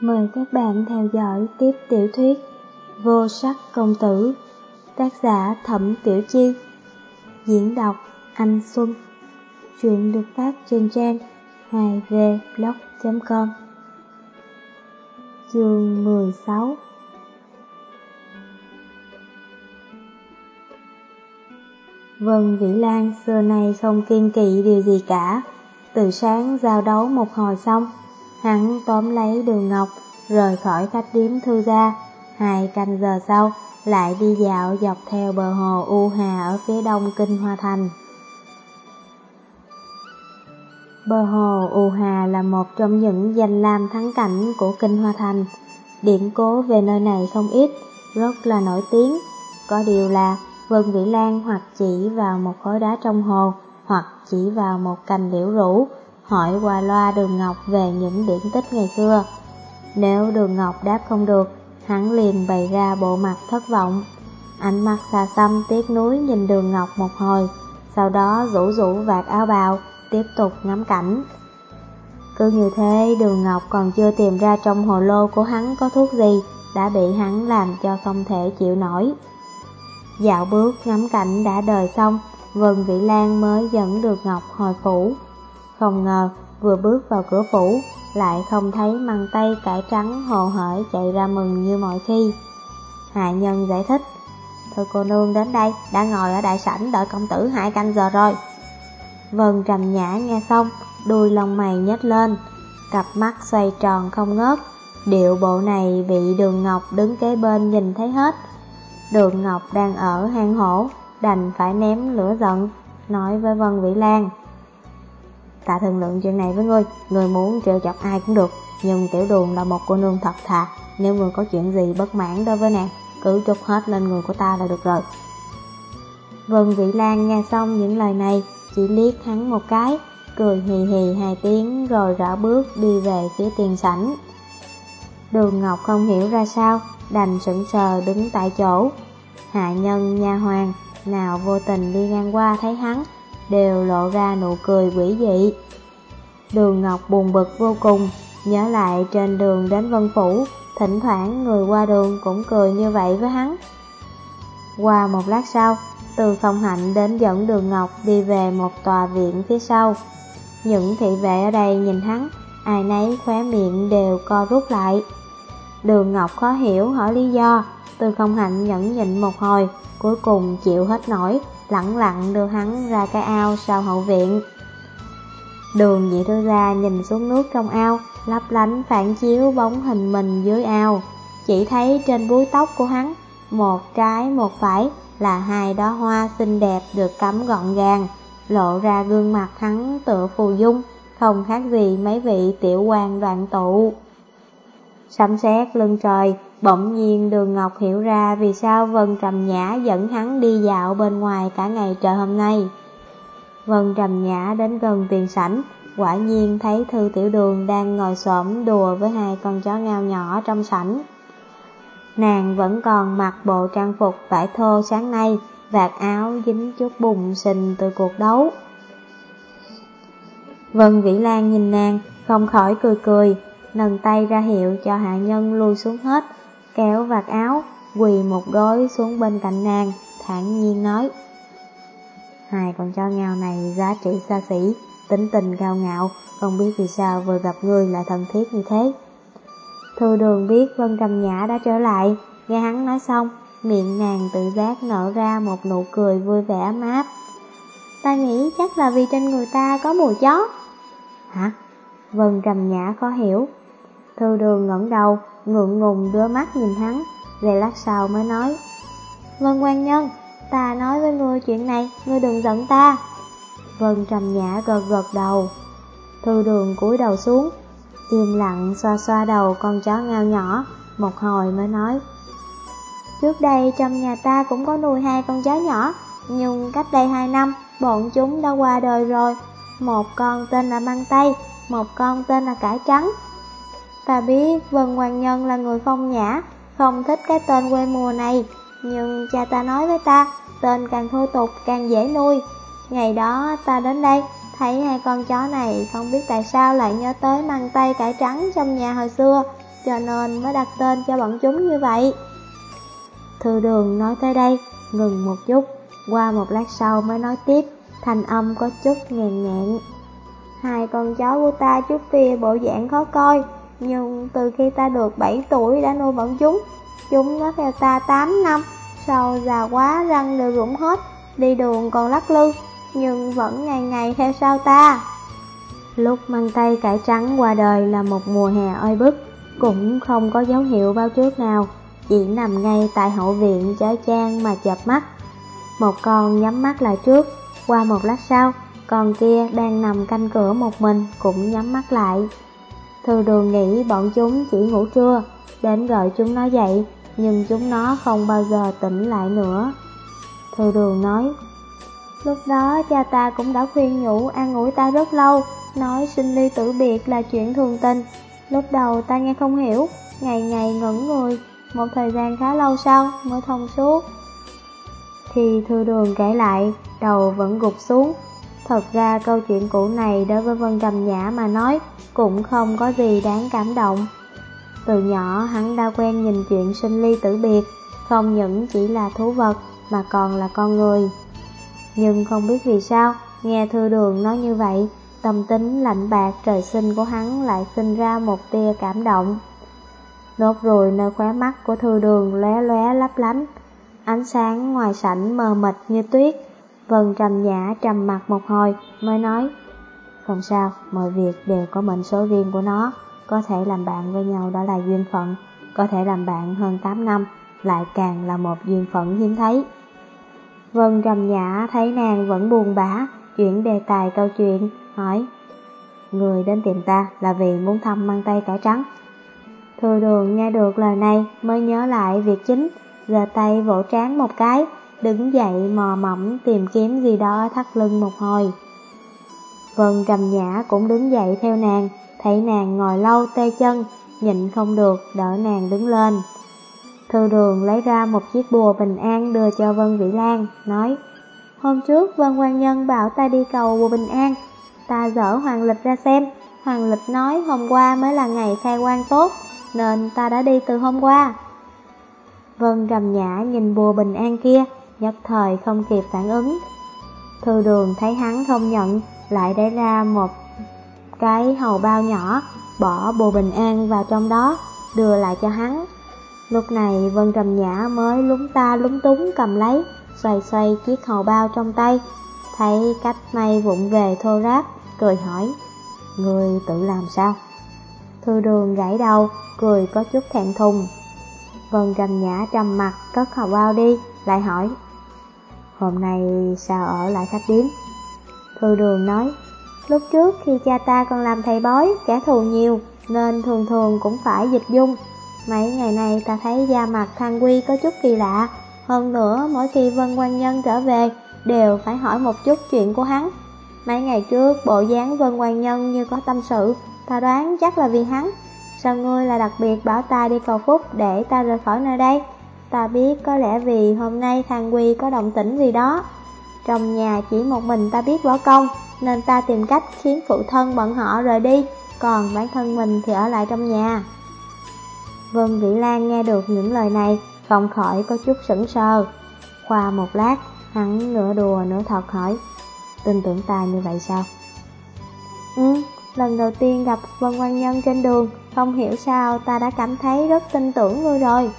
Mời các bạn theo dõi tiếp tiểu thuyết Vô sắc công tử, Tác giả Thẩm Tiểu Chi, Diễn đọc Anh Xuân Chuyện được phát trên trang 2vblog.com Chương 16 Vân Vĩ Lan xưa nay không kiên kỵ điều gì cả. Từ sáng giao đấu một hồi xong Hắn tóm lấy đường ngọc, rời khỏi khách điếm thư gia. Hai canh giờ sau, lại đi dạo dọc theo bờ hồ U Hà ở phía đông Kinh Hoa Thành. Bờ hồ U Hà là một trong những danh lam thắng cảnh của Kinh Hoa Thành. điểm cố về nơi này không ít, rất là nổi tiếng. Có điều là Vân Vĩ Lan hoặc chỉ vào một khối đá trong hồ, hoặc chỉ vào một cành liễu rũ, hỏi qua loa Đường Ngọc về những điển tích ngày xưa. Nếu Đường Ngọc đáp không được, hắn liền bày ra bộ mặt thất vọng. Ánh mắt xa xăm tiếc núi nhìn Đường Ngọc một hồi, sau đó rủ rủ vạt áo bào, tiếp tục ngắm cảnh. Cứ như thế Đường Ngọc còn chưa tìm ra trong hồ lô của hắn có thuốc gì, đã bị hắn làm cho không thể chịu nổi. Dạo bước ngắm cảnh đã đời xong, Vân Vĩ Lan mới dẫn được Ngọc hồi phủ. Không ngờ, vừa bước vào cửa phủ, lại không thấy măng tay cải trắng hồ hởi chạy ra mừng như mọi khi. Hạ nhân giải thích, thưa cô nương đến đây, đã ngồi ở đại sảnh đợi công tử hai canh giờ rồi. Vân trầm nhã nghe xong, đuôi lông mày nhếch lên, cặp mắt xoay tròn không ngớt. Điệu bộ này bị đường Ngọc đứng kế bên nhìn thấy hết. Đường Ngọc đang ở hang hổ, đành phải ném lửa giận, nói với Vân Vĩ Lan. Ta thương lượng chuyện này với ngươi, ngươi muốn trêu chọc ai cũng được, nhưng tiểu đường là một cô nương thật thà, nếu ngươi có chuyện gì bất mãn đối với nàng, cứ trút hết lên người của ta là được rồi. Vân Vĩ Lan nghe xong những lời này, chỉ liếc hắn một cái, cười hì hì hai tiếng rồi rõ bước đi về phía tiền sảnh. Đường Ngọc không hiểu ra sao, đành sững sờ đứng tại chỗ. Hạ nhân, nha hoàng, nào vô tình đi ngang qua thấy hắn, đều lộ ra nụ cười quỷ dị. Đường Ngọc buồn bực vô cùng, nhớ lại trên đường đến Vân Phủ, thỉnh thoảng người qua đường cũng cười như vậy với hắn. Qua một lát sau, từ phòng hạnh đến dẫn đường Ngọc đi về một tòa viện phía sau. Những thị vệ ở đây nhìn hắn, ai nấy khóe miệng đều co rút lại. Đường Ngọc khó hiểu hỏi lý do, từ không hạnh nhẫn nhịn một hồi, cuối cùng chịu hết nổi, lặng lặng đưa hắn ra cái ao sau hậu viện. Đường dị thư ra nhìn xuống nước trong ao, lấp lánh phản chiếu bóng hình mình dưới ao. Chỉ thấy trên búi tóc của hắn, một trái một phải là hai đóa hoa xinh đẹp được cắm gọn gàng, lộ ra gương mặt hắn tựa phù dung, không khác gì mấy vị tiểu quan đoạn tụ. Sấm sét lưng trời, bỗng nhiên đường Ngọc hiểu ra vì sao Vân Trầm Nhã dẫn hắn đi dạo bên ngoài cả ngày trời hôm nay. Vân Trầm Nhã đến gần tiền sảnh, quả nhiên thấy Thư Tiểu Đường đang ngồi xổm đùa với hai con chó ngao nhỏ trong sảnh. Nàng vẫn còn mặc bộ trang phục vải thô sáng nay, vạt áo dính chút bùn sình từ cuộc đấu. Vân Vĩ Lan nhìn nàng, không khỏi cười cười, nâng tay ra hiệu cho hạ nhân lui xuống hết, kéo vạt áo, quỳ một gối xuống bên cạnh nàng, thản nhiên nói. Hai con chó ngao này giá trị xa xỉ, tính tình cao ngạo, không biết vì sao vừa gặp người lại thân thiết như thế. Thư đường biết Vân Trầm Nhã đã trở lại, nghe hắn nói xong, miệng nàng tự giác nở ra một nụ cười vui vẻ ấm áp. Ta nghĩ chắc là vì trên người ta có mùi chó. Hả? Vân Trầm Nhã khó hiểu. Thư đường ngẩng đầu, ngượng ngùng đưa mắt nhìn hắn, rồi lát sau mới nói. Vân quan nhân, ta nói với ngươi chuyện này, ngươi đừng giận ta. Vân trầm nhã gật gật đầu. Thư đường cúi đầu xuống, im lặng xoa xoa đầu con chó ngao nhỏ, một hồi mới nói. Trước đây trong nhà ta cũng có nuôi hai con chó nhỏ, nhưng cách đây hai năm, bọn chúng đã qua đời rồi. Một con tên là Măng Tây, một con tên là Cải Trắng. Ta biết Vân Hoàng Nhân là người phong nhã, không thích cái tên quê mùa này, nhưng cha ta nói với ta, tên càng thô tục càng dễ nuôi. Ngày đó ta đến đây, Thấy hai con chó này không biết tại sao lại nhớ tới măng tay cải trắng trong nhà hồi xưa, cho nên mới đặt tên cho bọn chúng như vậy. Thư đường nói tới đây, ngừng một chút, qua một lát sau mới nói tiếp, thanh âm có chút ngàn ngạn. Hai con chó của ta chút kia bộ dạng khó coi, nhưng từ khi ta được 7 tuổi đã nuôi bọn chúng, chúng nó theo ta 8 năm, sau già quá răng đều rụng hết, đi đường còn lắc lư, nhưng vẫn ngày ngày theo sau ta. Lúc mang tay cải trắng qua đời là một mùa hè oi bức, cũng không có dấu hiệu bao trước nào, chỉ nằm ngay tại hậu viện trái trang mà chập mắt. Một con nhắm mắt lại trước, qua một lát sau, con kia đang nằm canh cửa một mình cũng nhắm mắt lại. Thư đường nghĩ bọn chúng chỉ ngủ trưa, đến gọi chúng nó dậy, nhưng chúng nó không bao giờ tỉnh lại nữa. Thư đường nói, lúc đó cha ta cũng đã khuyên nhủ an ủi ta rất lâu, nói sinh ly tử biệt là chuyện thường tình. Lúc đầu ta nghe không hiểu, ngày ngày ngẩn người, một thời gian khá lâu sau mới thông suốt. thì thư đường kể lại, đầu vẫn gục xuống. Thật ra câu chuyện cũ này đối với Vân Trầm Nhã mà nói cũng không có gì đáng cảm động. Từ nhỏ hắn đã quen nhìn chuyện sinh ly tử biệt, không những chỉ là thú vật mà còn là con người. Nhưng không biết vì sao, nghe thư đường nói như vậy, tâm tính lạnh bạc trời sinh của hắn lại sinh ra một tia cảm động. Nốt ruồi nơi khóe mắt của thư đường lóe lóe lấp lánh, ánh sáng ngoài sảnh mờ mịt như tuyết. Vân trầm nhã trầm mặt một hồi mới nói, không sao, mọi việc đều có mệnh số riêng của nó, có thể làm bạn với nhau đó là duyên phận, có thể làm bạn hơn 8 năm, lại càng là một duyên phận hiếm thấy. Vân trầm nhã thấy nàng vẫn buồn bã, chuyển đề tài câu chuyện, hỏi, Người đến tìm ta là vì muốn thăm mang tay cải trắng. Thừa đường nghe được lời này mới nhớ lại việc chính, giơ tay vỗ trán một cái, đứng dậy mò mẫm tìm kiếm gì đó thắt lưng một hồi. Vân trầm nhã cũng đứng dậy theo nàng, thấy nàng ngồi lâu tê chân, nhịn không được, đỡ nàng đứng lên. Thư đường lấy ra một chiếc bùa bình an đưa cho Vân Vĩ Lan, nói Hôm trước Vân quan Nhân bảo ta đi cầu bùa bình an, ta dở hoàng lịch ra xem, hoàng lịch nói hôm qua mới là ngày khai quan tốt, nên ta đã đi từ hôm qua. Vân trầm nhã nhìn bùa bình an kia, nhất thời không kịp phản ứng. Thư đường thấy hắn không nhận, lại để ra một cái hầu bao nhỏ, bỏ bùa bình an vào trong đó, đưa lại cho hắn. Lúc này Vân Trầm Nhã mới lúng ta lúng túng cầm lấy, xoay xoay chiếc hầu bao trong tay, thấy cách may vụng về thô ráp, cười hỏi, người tự làm sao? Thư đường gãy đầu, cười có chút thẹn thùng. Vân Trầm Nhã trầm mặt, cất hầu bao đi, lại hỏi, hôm nay sao ở lại khách điếm? Thư đường nói, lúc trước khi cha ta còn làm thầy bói, kẻ thù nhiều, nên thường thường cũng phải dịch dung. Mấy ngày này ta thấy da mặt Thang Quy có chút kỳ lạ, hơn nữa mỗi khi Vân Quan Nhân trở về đều phải hỏi một chút chuyện của hắn. Mấy ngày trước bộ dáng Vân Quan Nhân như có tâm sự, ta đoán chắc là vì hắn. Sao ngươi là đặc biệt bảo ta đi cầu phúc để ta rời khỏi nơi đây? Ta biết có lẽ vì hôm nay Thang Quy có động tĩnh gì đó. Trong nhà chỉ một mình ta biết võ công, nên ta tìm cách khiến phụ thân bọn họ rời đi, còn bản thân mình thì ở lại trong nhà. Vân Vĩ Lan nghe được những lời này, không khỏi có chút sững sờ. Qua một lát, hắn nửa đùa nửa thật hỏi, tin tưởng ta như vậy sao? Ừ, lần đầu tiên gặp Vân Quan Nhân trên đường, không hiểu sao ta đã cảm thấy rất tin tưởng ngươi rồi.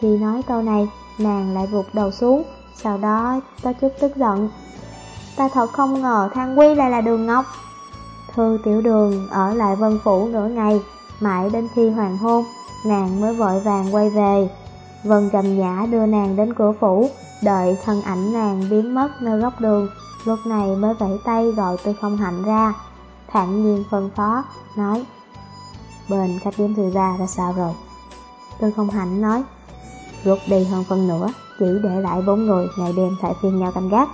Khi nói câu này, nàng lại vụt đầu xuống, sau đó có chút tức giận. Ta thật không ngờ Thang Quy lại là Đường Ngọc. Thư tiểu đường ở lại Vân Phủ nửa ngày, mãi đến khi hoàng hôn, nàng mới vội vàng quay về. Vân Trầm Nhã đưa nàng đến cửa phủ, đợi thân ảnh nàng biến mất nơi góc đường, lúc này mới vẫy tay gọi Tư Không Hạnh ra. Thản nhiên phân phó, nói, bên khách điếm thư ra ra sao rồi? Tư Không Hạnh nói, rút đi hơn phân nửa, chỉ để lại bốn người ngày đêm phải phiên nhau canh gác.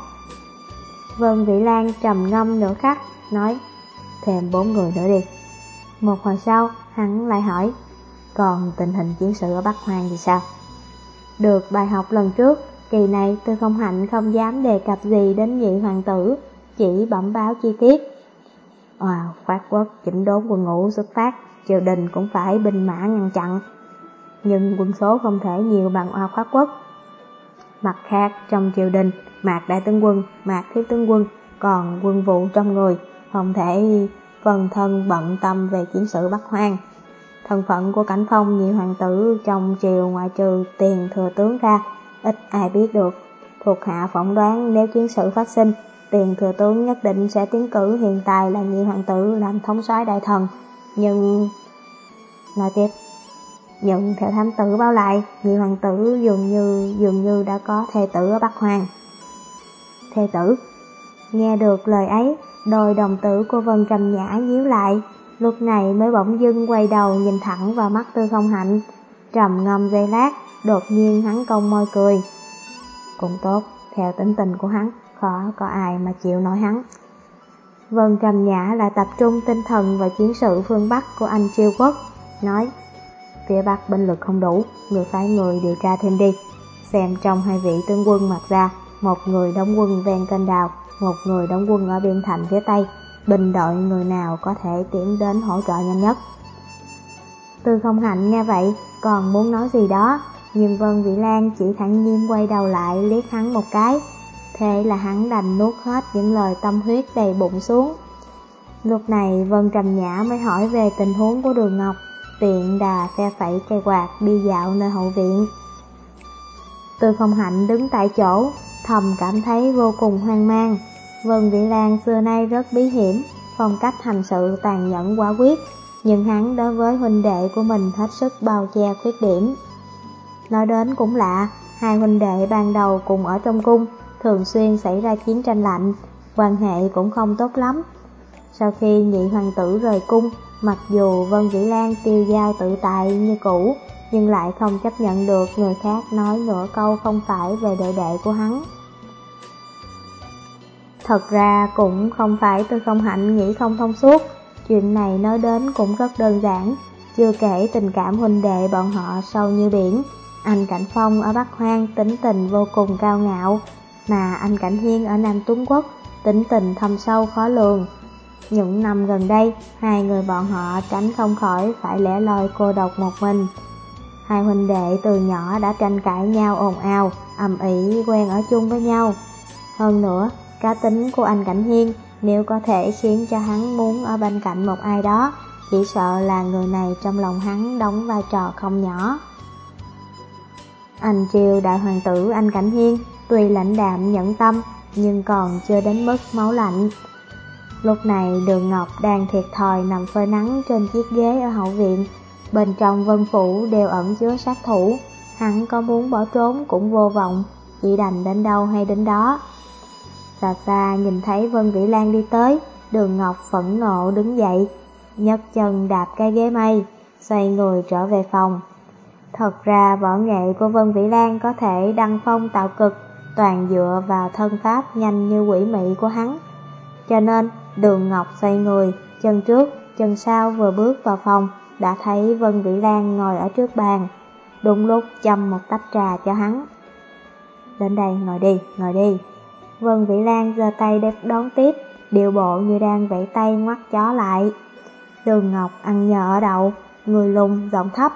Vân Vĩ Lan trầm ngâm nửa khắc, nói, thêm bốn người nữa đi. Một hồi sau, hắn lại hỏi, còn tình hình chiến sự ở Bắc Hoang thì sao? Được bài học lần trước, kỳ này tôi không hạnh không dám đề cập gì đến nhị hoàng tử, chỉ bẩm báo chi tiết. Wow, phát quốc chỉnh đốn quân ngũ xuất phát, triều đình cũng phải binh mã ngăn chặn. Nhưng quân số không thể nhiều bằng oa khóa quốc. Mặt khác, trong triều đình, Mạc Đại Tướng Quân, Mạc Thiếu Tướng Quân, còn quân vụ trong người, không thể phần thân bận tâm về chiến sự Bắc Hoang. Thân phận của Cảnh Phong nhị hoàng tử trong triều ngoại trừ tiền thừa tướng ra, ít ai biết được. Thuộc hạ phỏng đoán nếu chiến sự phát sinh, tiền thừa tướng nhất định sẽ tiến cử hiện tại là nhị hoàng tử làm thống soái đại thần. Nhưng... Nói tiếp, nhưng theo thám tử báo lại, nhị hoàng tử dường như dường như đã có thê tử ở Bắc Hoàng. Thê tử Nghe được lời ấy, đôi đồng tử của Vân Trầm Nhã nhíu lại, lúc này mới bỗng dưng quay đầu nhìn thẳng vào mắt Tư Không Hạnh, trầm ngâm giây lát, đột nhiên hắn cong môi cười. Cũng tốt, theo tính tình của hắn, khó có ai mà chịu nổi hắn. Vân Trầm Nhã lại tập trung tinh thần vào chiến sự phương Bắc của anh Chiêu Quốc, nói Phía Bắc binh lực không đủ, người phái người điều tra thêm đi, xem trong hai vị tướng quân mặc ra, một người đóng quân ven kênh đào, một người đóng quân ở biên thành phía Tây, bình đội người nào có thể tiến đến hỗ trợ nhanh nhất. Tư không hạnh nghe vậy, còn muốn nói gì đó, nhưng Vân Vĩ Lan chỉ thẳng nhiên quay đầu lại liếc hắn một cái, thế là hắn đành nuốt hết những lời tâm huyết đầy bụng xuống. Lúc này Vân Trầm Nhã mới hỏi về tình huống của Đường Ngọc, tiện đà phe phẩy cây quạt đi dạo nơi hậu viện. Tư không hạnh đứng tại chỗ, thầm cảm thấy vô cùng hoang mang. Vân Vĩ Lan xưa nay rất bí hiểm, phong cách hành sự tàn nhẫn quả quyết, nhưng hắn đối với huynh đệ của mình hết sức bao che khuyết điểm. Nói đến cũng lạ, hai huynh đệ ban đầu cùng ở trong cung, thường xuyên xảy ra chiến tranh lạnh, quan hệ cũng không tốt lắm. Sau khi nhị hoàng tử rời cung, mặc dù Vân Vĩ Lan tiêu giao tự tại như cũ, nhưng lại không chấp nhận được người khác nói nửa câu không phải về đệ đệ của hắn. Thật ra cũng không phải tôi không hạnh nghĩ không thông suốt, chuyện này nói đến cũng rất đơn giản, chưa kể tình cảm huynh đệ bọn họ sâu như biển. Anh Cảnh Phong ở Bắc Hoang tính tình vô cùng cao ngạo, mà anh Cảnh Hiên ở Nam Tuấn Quốc tính tình thâm sâu khó lường. Những năm gần đây, hai người bọn họ tránh không khỏi phải lẻ loi cô độc một mình. Hai huynh đệ từ nhỏ đã tranh cãi nhau ồn ào, ầm ĩ quen ở chung với nhau. Hơn nữa, cá tính của anh Cảnh Hiên nếu có thể khiến cho hắn muốn ở bên cạnh một ai đó, chỉ sợ là người này trong lòng hắn đóng vai trò không nhỏ. Anh triều đại hoàng tử anh Cảnh Hiên tuy lãnh đạm nhẫn tâm nhưng còn chưa đến mức máu lạnh. Lúc này đường Ngọc đang thiệt thòi nằm phơi nắng trên chiếc ghế ở hậu viện, bên trong vân phủ đều ẩn chứa sát thủ, hắn có muốn bỏ trốn cũng vô vọng, chỉ đành đến đâu hay đến đó. Xa xa nhìn thấy Vân Vĩ Lan đi tới, đường Ngọc phẫn nộ đứng dậy, nhấc chân đạp cái ghế mây, xoay người trở về phòng. Thật ra võ nghệ của Vân Vĩ Lan có thể đăng phong tạo cực, toàn dựa vào thân pháp nhanh như quỷ mị của hắn. Cho nên, đường Ngọc xoay người, chân trước, chân sau vừa bước vào phòng, đã thấy Vân Vĩ Lan ngồi ở trước bàn. Đúng lúc châm một tách trà cho hắn. Đến đây, ngồi đi, ngồi đi. Vân Vĩ Lan giơ tay để đón tiếp, điệu bộ như đang vẫy tay ngoắt chó lại. Đường Ngọc ăn nhờ ở đậu, người lùng, giọng thấp,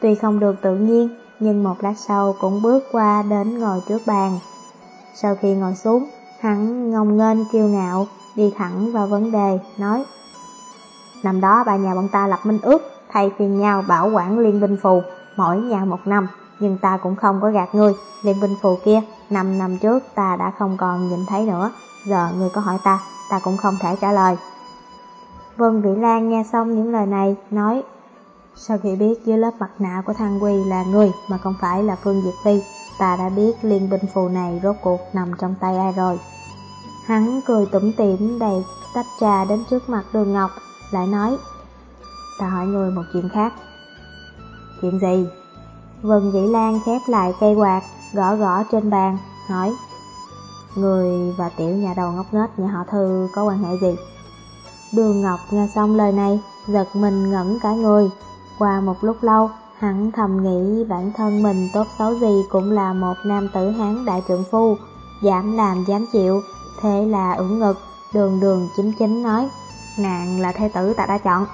tuy không được tự nhiên, nhưng một lát sau cũng bước qua đến ngồi trước bàn. Sau khi ngồi xuống, hắn ngông nghênh kiêu ngạo, đi thẳng vào vấn đề, nói Năm đó bà nhà bọn ta lập minh ước, thay phiên nhau bảo quản liên binh phù, mỗi nhà một năm, nhưng ta cũng không có gạt ngươi, liên binh phù kia, năm năm trước ta đã không còn nhìn thấy nữa, giờ ngươi có hỏi ta, ta cũng không thể trả lời. Vân Vĩ Lan nghe xong những lời này, nói, sau khi biết dưới lớp mặt nạ của thằng Quy là người mà không phải là Phương Diệt Phi, ta đã biết liên binh phù này rốt cuộc nằm trong tay ai rồi. Hắn cười tủm tỉm đầy tách trà đến trước mặt đường Ngọc, lại nói, ta hỏi người một chuyện khác. Chuyện gì? Vân Vĩ Lan khép lại cây quạt, gõ gõ trên bàn, hỏi Người và tiểu nhà đầu ngốc nghếch nhà họ Thư có quan hệ gì? Đường Ngọc nghe xong lời này, giật mình ngẩn cả người. Qua một lúc lâu, hắn thầm nghĩ bản thân mình tốt xấu gì cũng là một nam tử hán đại trượng phu, dám làm dám chịu, thế là ưỡn ngực, đường đường chính chính nói, nàng là thê tử ta đã chọn.